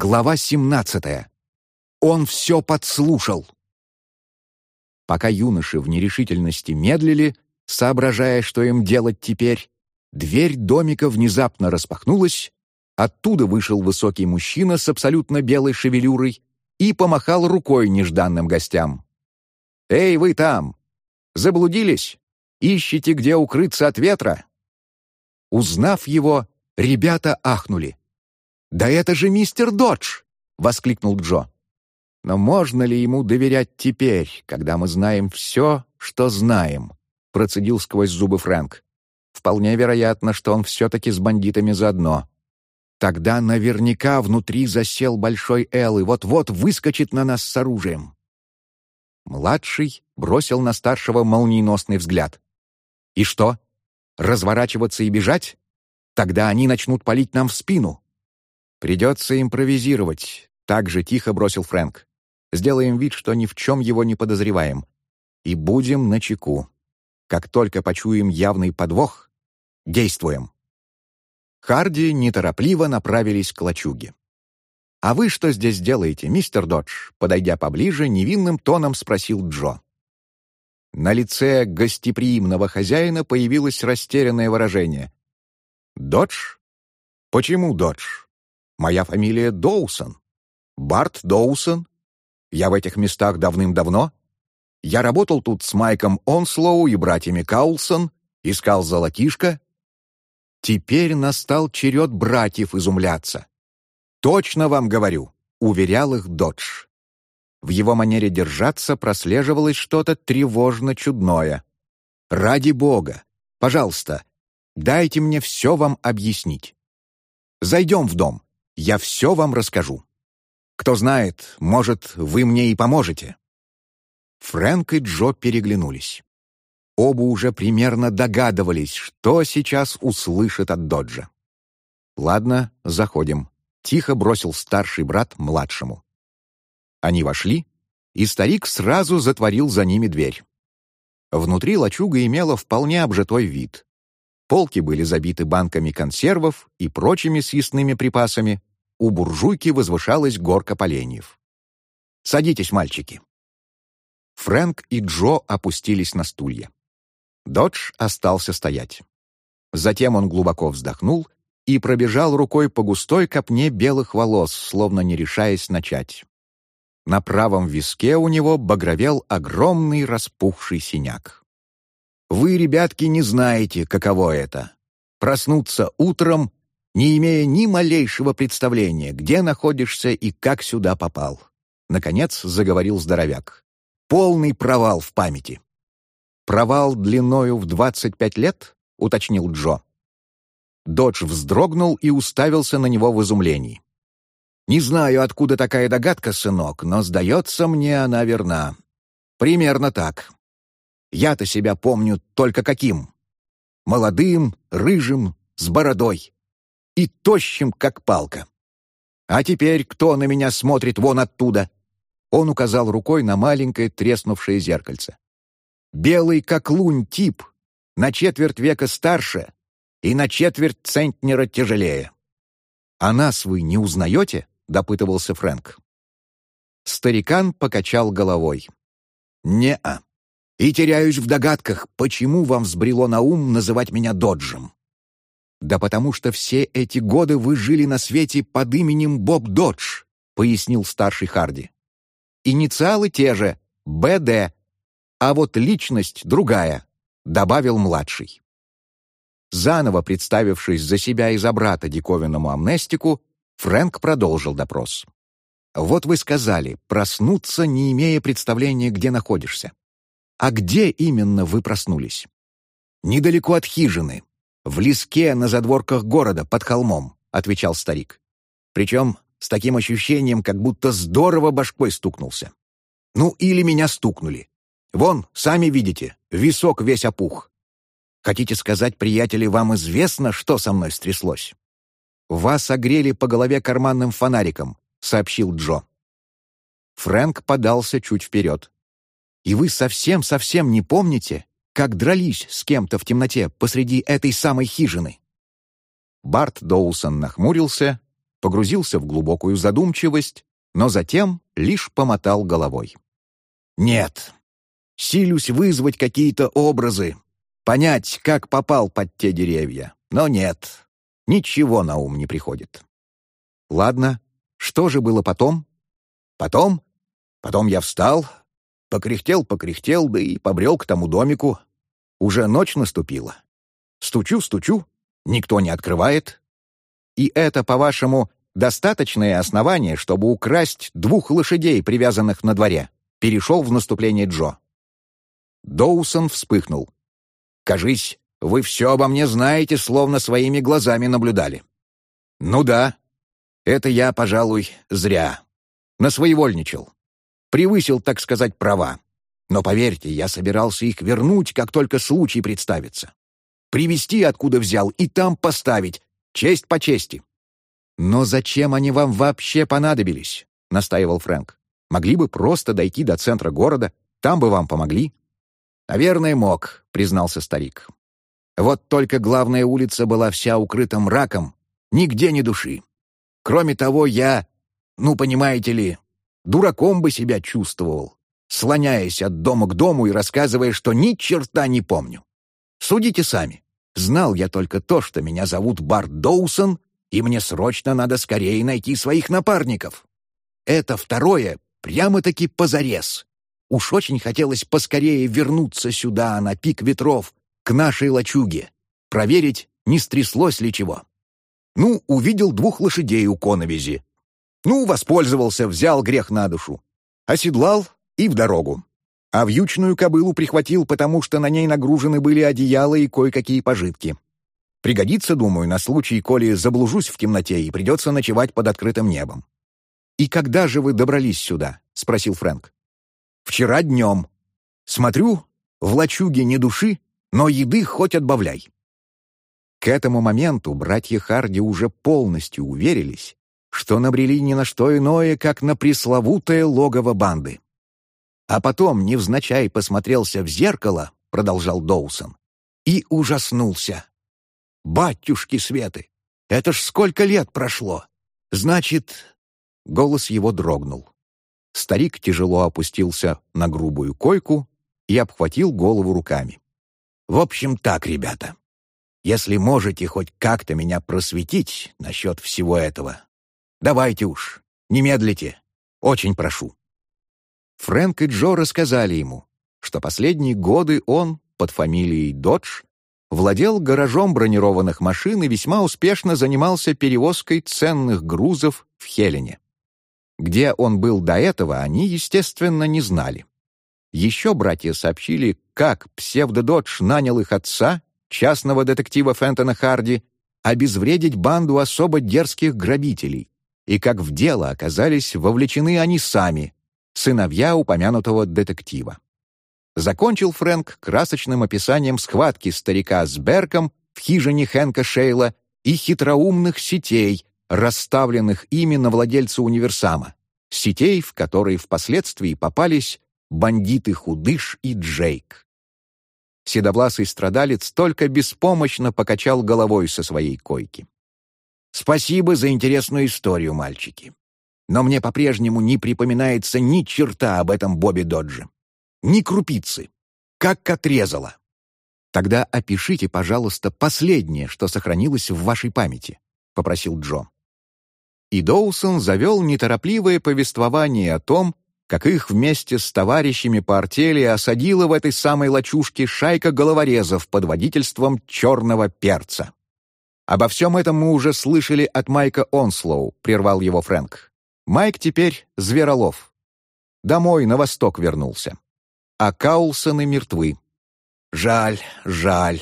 Глава 17. Он все подслушал. Пока юноши в нерешительности медлили, соображая, что им делать теперь, дверь домика внезапно распахнулась, оттуда вышел высокий мужчина с абсолютно белой шевелюрой и помахал рукой нежданным гостям. «Эй, вы там! Заблудились? Ищете, где укрыться от ветра?» Узнав его, ребята ахнули. «Да это же мистер Додж!» — воскликнул Джо. «Но можно ли ему доверять теперь, когда мы знаем все, что знаем?» — процедил сквозь зубы Фрэнк. «Вполне вероятно, что он все-таки с бандитами заодно. Тогда наверняка внутри засел Большой Эл и вот-вот выскочит на нас с оружием». Младший бросил на старшего молниеносный взгляд. «И что? Разворачиваться и бежать? Тогда они начнут палить нам в спину. «Придется импровизировать», — так же тихо бросил Фрэнк. «Сделаем вид, что ни в чем его не подозреваем. И будем начеку. Как только почуем явный подвох, действуем». Харди неторопливо направились к лачуге. «А вы что здесь делаете, мистер Додж?» Подойдя поближе, невинным тоном спросил Джо. На лице гостеприимного хозяина появилось растерянное выражение. «Додж? Почему Додж? Моя фамилия Доусон. Барт Доусон. Я в этих местах давным-давно. Я работал тут с Майком Онслоу и братьями Каулсон, искал золотишко. Теперь настал черед братьев изумляться. «Точно вам говорю», — уверял их Додж. В его манере держаться прослеживалось что-то тревожно-чудное. «Ради бога! Пожалуйста, дайте мне все вам объяснить. Зайдем в дом. Я все вам расскажу. Кто знает, может, вы мне и поможете». Фрэнк и Джо переглянулись. Оба уже примерно догадывались, что сейчас услышат от Доджа. «Ладно, заходим», — тихо бросил старший брат младшему. Они вошли, и старик сразу затворил за ними дверь. Внутри лачуга имела вполне обжитой вид. Полки были забиты банками консервов и прочими съестными припасами, у буржуйки возвышалась горка поленьев. «Садитесь, мальчики». Фрэнк и Джо опустились на стулья. Додж остался стоять. Затем он глубоко вздохнул и пробежал рукой по густой копне белых волос, словно не решаясь начать. На правом виске у него багровел огромный распухший синяк. «Вы, ребятки, не знаете, каково это — проснуться утром не имея ни малейшего представления, где находишься и как сюда попал. Наконец заговорил здоровяк. Полный провал в памяти. «Провал длиною в двадцать пять лет?» — уточнил Джо. Додж вздрогнул и уставился на него в изумлении. «Не знаю, откуда такая догадка, сынок, но, сдается мне, она верна. Примерно так. Я-то себя помню только каким. Молодым, рыжим, с бородой и тощим, как палка. «А теперь кто на меня смотрит вон оттуда?» Он указал рукой на маленькое треснувшее зеркальце. «Белый, как лунь, тип, на четверть века старше и на четверть центнера тяжелее». «А нас вы не узнаете?» — допытывался Фрэнк. Старикан покачал головой. «Не-а. И теряюсь в догадках, почему вам взбрело на ум называть меня Доджем. «Да потому что все эти годы вы жили на свете под именем Боб Додж», — пояснил старший Харди. «Инициалы те же — БД, а вот личность другая», — добавил младший. Заново представившись за себя и за брата диковинному амнестику, Фрэнк продолжил допрос. «Вот вы сказали, проснуться, не имея представления, где находишься. А где именно вы проснулись?» «Недалеко от хижины, «В леске на задворках города, под холмом», — отвечал старик. Причем с таким ощущением, как будто здорово башкой стукнулся. Ну, или меня стукнули. Вон, сами видите, висок весь опух. Хотите сказать, приятели, вам известно, что со мной стряслось? Вас огрели по голове карманным фонариком, сообщил Джо. Фрэнк подался чуть вперед. «И вы совсем-совсем не помните, как дрались с кем-то в темноте посреди этой самой хижины. Барт Доусон нахмурился погрузился в глубокую задумчивость, но затем лишь помотал головой. «Нет, силюсь вызвать какие-то образы, понять, как попал под те деревья, но нет, ничего на ум не приходит». «Ладно, что же было потом?» «Потом? Потом я встал, покряхтел-покряхтел, да и побрел к тому домику. Уже ночь наступила. Стучу-стучу, никто не открывает. И это, по-вашему, достаточное основание, чтобы украсть двух лошадей, привязанных на дворе?» Перешел в наступление Джо. Доусон вспыхнул. «Кажись, вы все обо мне знаете, словно своими глазами наблюдали». «Ну да. Это я, пожалуй, зря. Насвоевольничал. Превысил, так сказать, права. Но поверьте, я собирался их вернуть, как только случай представится. Привезти, откуда взял, и там поставить. Честь по чести. «Но зачем они вам вообще понадобились?» — настаивал Фрэнк. «Могли бы просто дойти до центра города, там бы вам помогли». «Наверное, мог», — признался старик. «Вот только главная улица была вся укрыта мраком, нигде ни души. Кроме того, я, ну, понимаете ли, дураком бы себя чувствовал, слоняясь от дома к дому и рассказывая, что ни черта не помню. Судите сами. Знал я только то, что меня зовут Барт Доусон, и мне срочно надо скорее найти своих напарников. Это второе прямо-таки позарез. Уж очень хотелось поскорее вернуться сюда, на пик ветров, к нашей лачуге, проверить, не стряслось ли чего. Ну, увидел двух лошадей у коновизи. Ну, воспользовался, взял грех на душу. Оседлал и в дорогу. А вьючную кобылу прихватил, потому что на ней нагружены были одеяла и кое-какие пожитки. Пригодится, думаю, на случай, коли заблужусь в темноте и придется ночевать под открытым небом. «И когда же вы добрались сюда?» — спросил Фрэнк. «Вчера днем. Смотрю, в лачуге не души, но еды хоть отбавляй». К этому моменту братья Харди уже полностью уверились, что набрели ни на что иное, как на пресловутое логово банды. А потом невзначай посмотрелся в зеркало, продолжал Доусон, и ужаснулся. «Батюшки Светы! Это ж сколько лет прошло! Значит...» Голос его дрогнул. Старик тяжело опустился на грубую койку и обхватил голову руками. «В общем так, ребята. Если можете хоть как-то меня просветить насчет всего этого, давайте уж, не медлите. Очень прошу». Фрэнк и Джо рассказали ему, что последние годы он, под фамилией Додж, владел гаражом бронированных машин и весьма успешно занимался перевозкой ценных грузов в Хелене. Где он был до этого, они, естественно, не знали. Еще братья сообщили, как псевдододж нанял их отца, частного детектива Фентона Харди, обезвредить банду особо дерзких грабителей, и как в дело оказались вовлечены они сами, сыновья упомянутого детектива. Закончил Фрэнк красочным описанием схватки старика с Берком в хижине Хэнка Шейла и хитроумных сетей, расставленных ими на владельца универсама, сетей, в которые впоследствии попались бандиты Худыш и Джейк. Седовласый страдалец только беспомощно покачал головой со своей койки. «Спасибо за интересную историю, мальчики. Но мне по-прежнему не припоминается ни черта об этом Бобби Додже. Ни крупицы. Как отрезало. Тогда опишите, пожалуйста, последнее, что сохранилось в вашей памяти, попросил Джо. И Доусон завел неторопливое повествование о том, как их вместе с товарищами по артели осадила в этой самой лачушке шайка головорезов под водительством черного перца. «Обо всем этом мы уже слышали от Майка Онслоу», — прервал его Фрэнк. «Майк теперь зверолов. Домой, на восток вернулся а Каулсоны мертвы. Жаль, жаль.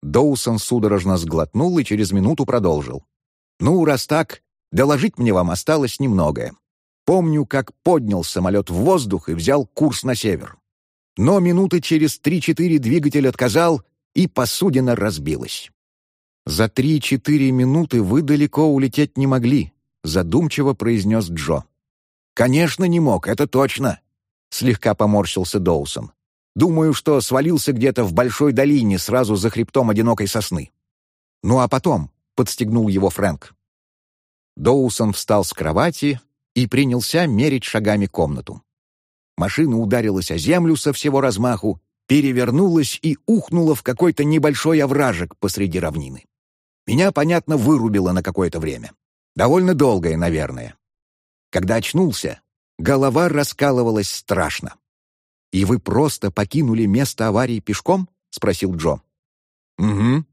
Доусон судорожно сглотнул и через минуту продолжил. «Ну, раз так, доложить мне вам осталось немногое. Помню, как поднял самолет в воздух и взял курс на север. Но минуты через три-четыре двигатель отказал, и посудина разбилась. «За три-четыре минуты вы далеко улететь не могли», — задумчиво произнес Джо. «Конечно, не мог, это точно. — слегка поморщился Доусон. «Думаю, что свалился где-то в большой долине сразу за хребтом одинокой сосны». «Ну а потом?» — подстегнул его Фрэнк. Доусон встал с кровати и принялся мерить шагами комнату. Машина ударилась о землю со всего размаху, перевернулась и ухнула в какой-то небольшой овражек посреди равнины. Меня, понятно, вырубило на какое-то время. Довольно долгое, наверное. Когда очнулся, голова раскалывалась страшно. «И вы просто покинули место аварии пешком?» — спросил Джо. «Угу.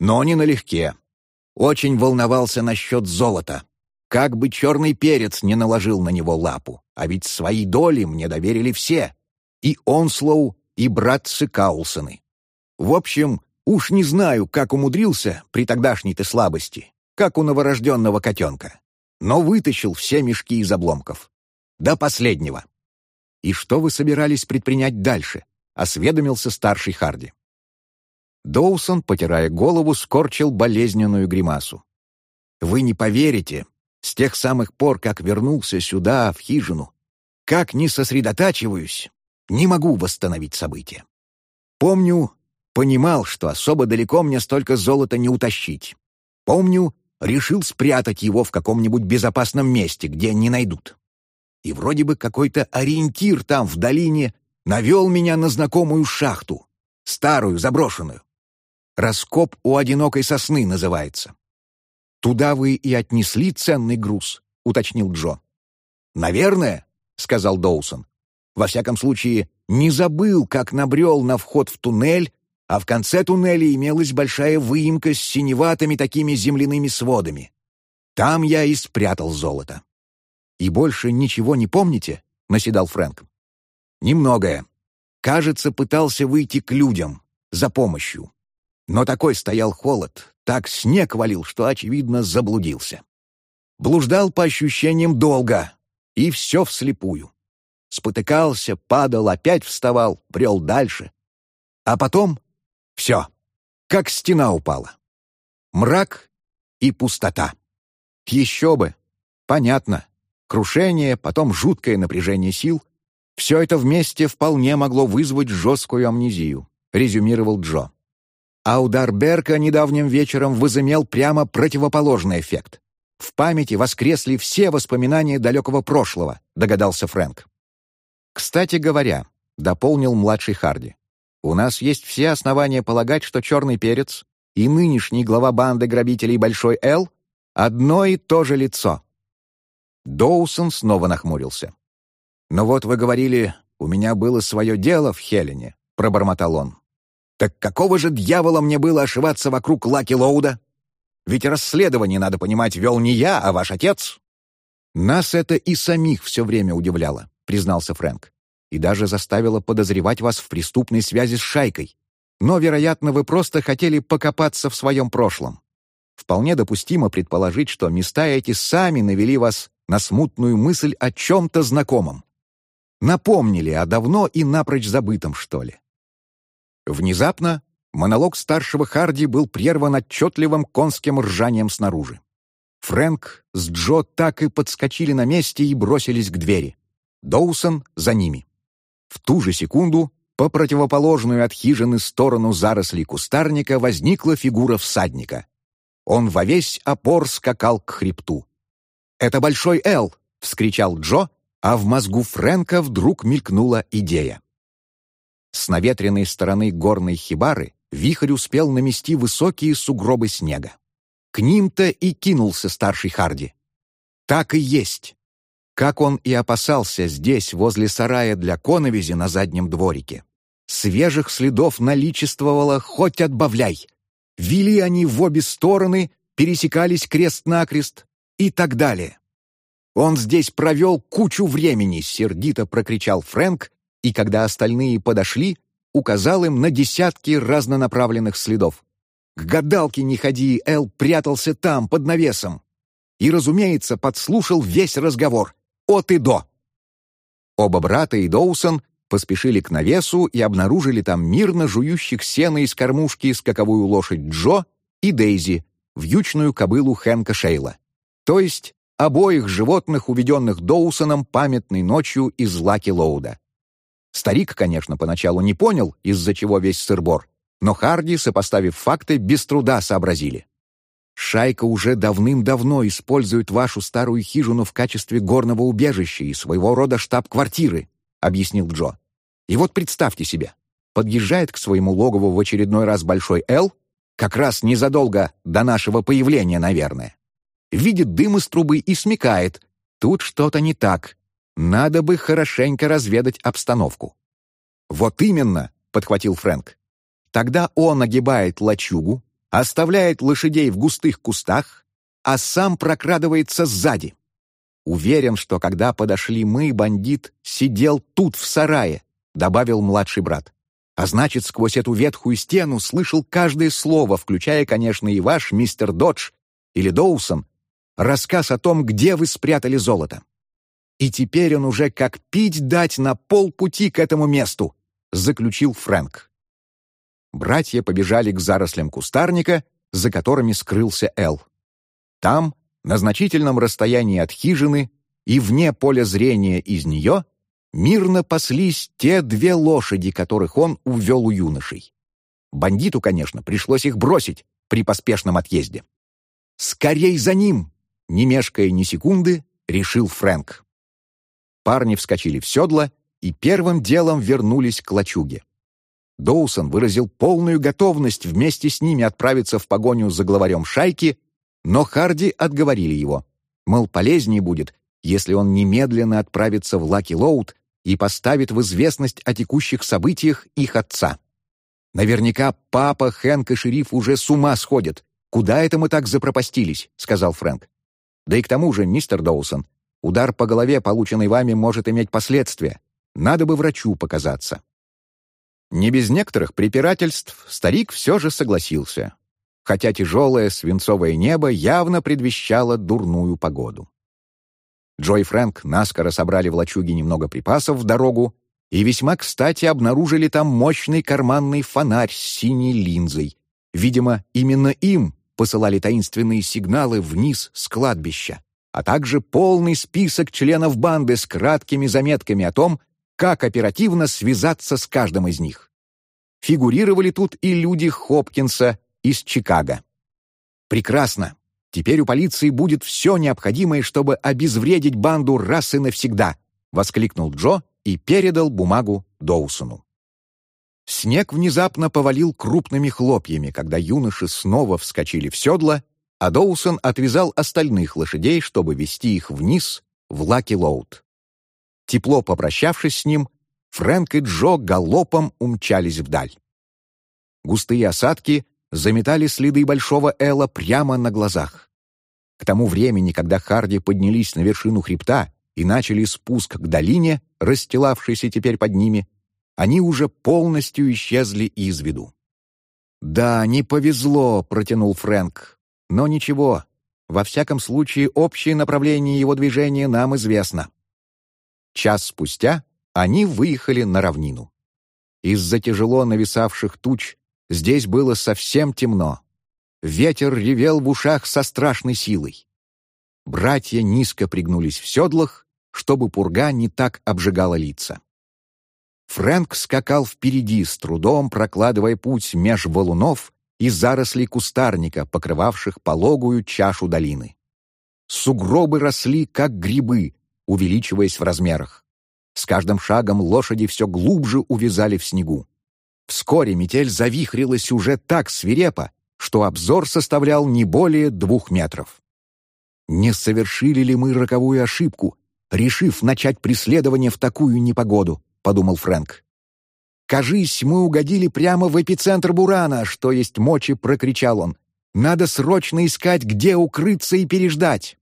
Но не налегке. Очень волновался насчет золота. Как бы черный перец не наложил на него лапу, а ведь свои доли мне доверили все. И Онслоу, и братцы Каулсоны. В общем, уж не знаю, как умудрился при тогдашней-то слабости, как у новорожденного котенка, но вытащил все мешки из обломков. До последнего. «И что вы собирались предпринять дальше?» — осведомился старший Харди. Доусон, потирая голову, скорчил болезненную гримасу. «Вы не поверите, с тех самых пор, как вернулся сюда, в хижину, как не сосредотачиваюсь, не могу восстановить события. Помню, понимал, что особо далеко мне столько золота не утащить. Помню, решил спрятать его в каком-нибудь безопасном месте, где не найдут. И вроде бы какой-то ориентир там, в долине, навел меня на знакомую шахту, старую, заброшенную. «Раскоп у одинокой сосны» называется. «Туда вы и отнесли ценный груз», — уточнил Джо. «Наверное», — сказал Доусон. «Во всяком случае, не забыл, как набрел на вход в туннель, а в конце туннеля имелась большая выемка с синеватыми такими земляными сводами. Там я и спрятал золото». «И больше ничего не помните?» — наседал Фрэнк. «Немногое. Кажется, пытался выйти к людям за помощью. Но такой стоял холод, так снег валил, что, очевидно, заблудился. Блуждал по ощущениям долго, и все вслепую. Спотыкался, падал, опять вставал, брел дальше. А потом — все, как стена упала. Мрак и пустота. Еще бы, понятно. Крушение, потом жуткое напряжение сил. Все это вместе вполне могло вызвать жесткую амнезию, резюмировал Джо. А удар Берка недавним вечером возымел прямо противоположный эффект. В памяти воскресли все воспоминания далекого прошлого, догадался Фрэнк. «Кстати говоря», — дополнил младший Харди, «у нас есть все основания полагать, что черный перец и нынешний глава банды грабителей Большой Л — одно и то же лицо». Доусон снова нахмурился. «Но вот вы говорили, у меня было свое дело в Хелене», — пробормотал он. Так какого же дьявола мне было ошиваться вокруг Лаки Лоуда? Ведь расследование, надо понимать, вел не я, а ваш отец. Нас это и самих все время удивляло, признался Фрэнк. И даже заставило подозревать вас в преступной связи с шайкой. Но, вероятно, вы просто хотели покопаться в своем прошлом. Вполне допустимо предположить, что места эти сами навели вас на смутную мысль о чем-то знакомом. Напомнили о давно и напрочь забытом, что ли. Внезапно монолог старшего Харди был прерван отчетливым конским ржанием снаружи. Фрэнк с Джо так и подскочили на месте и бросились к двери. Доусон за ними. В ту же секунду по противоположную от хижины сторону зарослей кустарника возникла фигура всадника. Он во весь опор скакал к хребту. «Это Большой Эл!» — вскричал Джо, а в мозгу Фрэнка вдруг мелькнула идея. С наветренной стороны горной хибары вихрь успел намести высокие сугробы снега. К ним-то и кинулся старший Харди. Так и есть. Как он и опасался здесь, возле сарая для коновизи на заднем дворике. Свежих следов наличествовало хоть отбавляй. Вели они в обе стороны, пересекались крест-накрест и так далее. «Он здесь провел кучу времени», — сердито прокричал Фрэнк, и когда остальные подошли, указал им на десятки разнонаправленных следов. К гадалке не ходи, Эл прятался там, под навесом. И, разумеется, подслушал весь разговор, от и до. Оба брата и Доусон поспешили к навесу и обнаружили там мирно жующих сено из кормушки скаковую лошадь Джо и Дейзи, вьючную кобылу Хэнка Шейла. То есть обоих животных, уведенных Доусоном памятной ночью из Лаки Лоуда. Старик, конечно, поначалу не понял, из-за чего весь сырбор, но Харди, сопоставив факты, без труда сообразили. Шайка уже давным-давно использует вашу старую хижину в качестве горного убежища и своего рода штаб-квартиры», — объяснил Джо. «И вот представьте себе, подъезжает к своему логову в очередной раз Большой Эл, как раз незадолго до нашего появления, наверное. Видит дым из трубы и смекает. Тут что-то не так. Надо бы хорошенько разведать обстановку». «Вот именно», — подхватил Фрэнк. «Тогда он огибает лачугу, оставляет лошадей в густых кустах, а сам прокрадывается сзади. Уверен, что когда подошли мы, бандит сидел тут, в сарае, добавил младший брат. А значит, сквозь эту ветхую стену слышал каждое слово, включая, конечно, и ваш мистер Додж или Доусон, рассказ о том, где вы спрятали золото. И теперь он уже как пить дать на полпути к этому месту, заключил Фрэнк братья побежали к зарослям кустарника, за которыми скрылся Эл. Там, на значительном расстоянии от хижины и вне поля зрения из нее, мирно паслись те две лошади, которых он увел у юношей. Бандиту, конечно, пришлось их бросить при поспешном отъезде. «Скорей за ним!» — не мешкая ни секунды, решил Фрэнк. Парни вскочили в седло и первым делом вернулись к лачуге. Доусон выразил полную готовность вместе с ними отправиться в погоню за главарем шайки, но Харди отговорили его. Мол, полезнее будет, если он немедленно отправится в Лаки Лоуд и поставит в известность о текущих событиях их отца. «Наверняка папа, Хэнк и шериф уже с ума сходят. Куда это мы так запропастились?» — сказал Фрэнк. «Да и к тому же, мистер Доусон, удар по голове, полученный вами, может иметь последствия. Надо бы врачу показаться». Не без некоторых препирательств старик все же согласился, хотя тяжелое свинцовое небо явно предвещало дурную погоду. Джо и Фрэнк наскоро собрали в лачуге немного припасов в дорогу и весьма кстати обнаружили там мощный карманный фонарь с синей линзой. Видимо, именно им посылали таинственные сигналы вниз с кладбища, а также полный список членов банды с краткими заметками о том, как оперативно связаться с каждым из них. Фигурировали тут и люди Хопкинса из Чикаго. Прекрасно. Теперь у полиции будет все необходимое, чтобы обезвредить банду раз и навсегда, воскликнул Джо и передал бумагу Доусону. Снег внезапно повалил крупными хлопьями, когда юноши снова вскочили в седла, а Доусон отвязал остальных лошадей, чтобы вести их вниз в Лаки-Лоуд. Тепло попрощавшись с ним, Фрэнк и Джо галопом умчались вдаль. Густые осадки заметали следы Большого Элла прямо на глазах. К тому времени, когда Харди поднялись на вершину хребта и начали спуск к долине, расстилавшейся теперь под ними, они уже полностью исчезли из виду. «Да, не повезло», — протянул Фрэнк. «Но ничего. Во всяком случае, общее направление его движения нам известно. Час спустя они выехали на равнину. Из-за тяжело нависавших туч здесь было совсем темно. Ветер ревел в ушах со страшной силой. Братья низко пригнулись в седлах, чтобы пурга не так обжигала лица. Фрэнк скакал впереди, с трудом прокладывая путь меж валунов и зарослей кустарника, покрывавших пологую чашу долины. Сугробы росли, как грибы, увеличиваясь в размерах. С каждым шагом лошади все глубже увязали в снегу. Вскоре метель завихрилась уже так свирепо, что обзор составлял не более двух метров. Не совершили ли мы роковую ошибку, решив начать преследование в такую непогоду, подумал Фрэнк. «Кажись, мы угодили прямо в эпицентр бурана, что есть мочи», — прокричал он. «Надо срочно искать, где укрыться и переждать».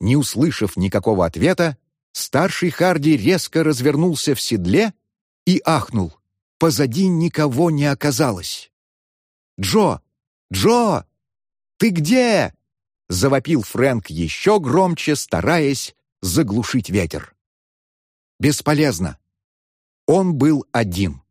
Не услышав никакого ответа, старший Харди резко развернулся в седле и ахнул. Позади никого не оказалось. «Джо! Джо! Ты где?» — завопил Фрэнк еще громче, стараясь заглушить ветер. Бесполезно. Он был один.